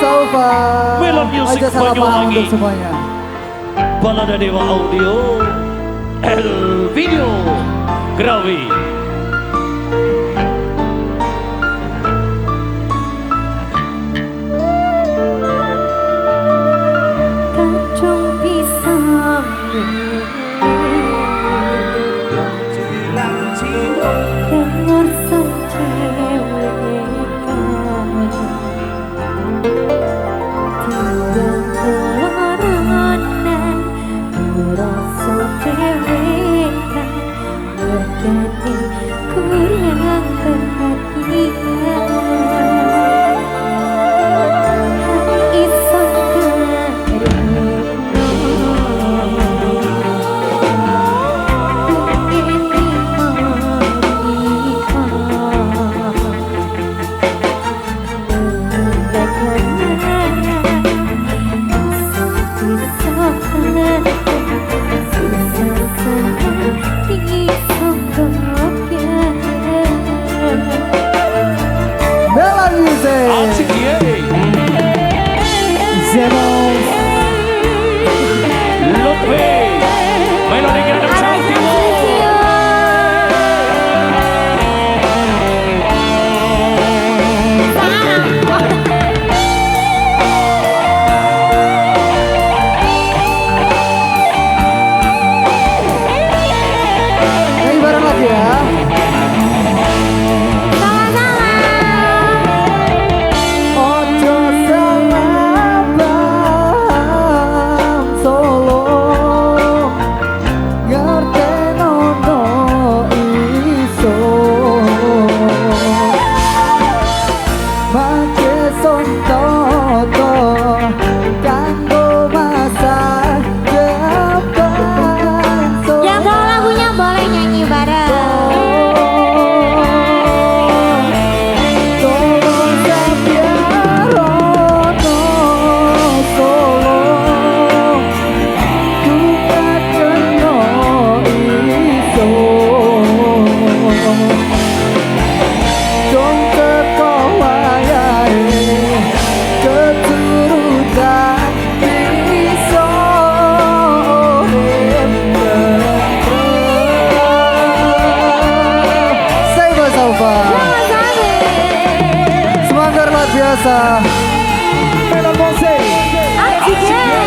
Sofa. We love music Aja salah paham untuk semuanya. Balada Dewa Audio, El Video, Grawi. You. tenemos. López. gracias a Mel Almonte.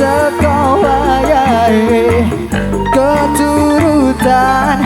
teko wayahe keturutan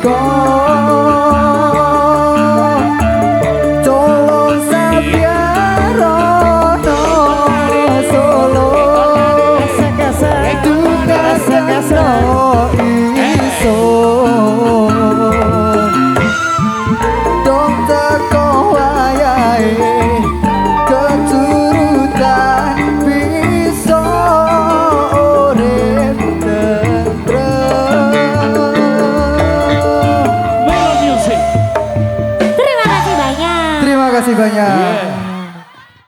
go.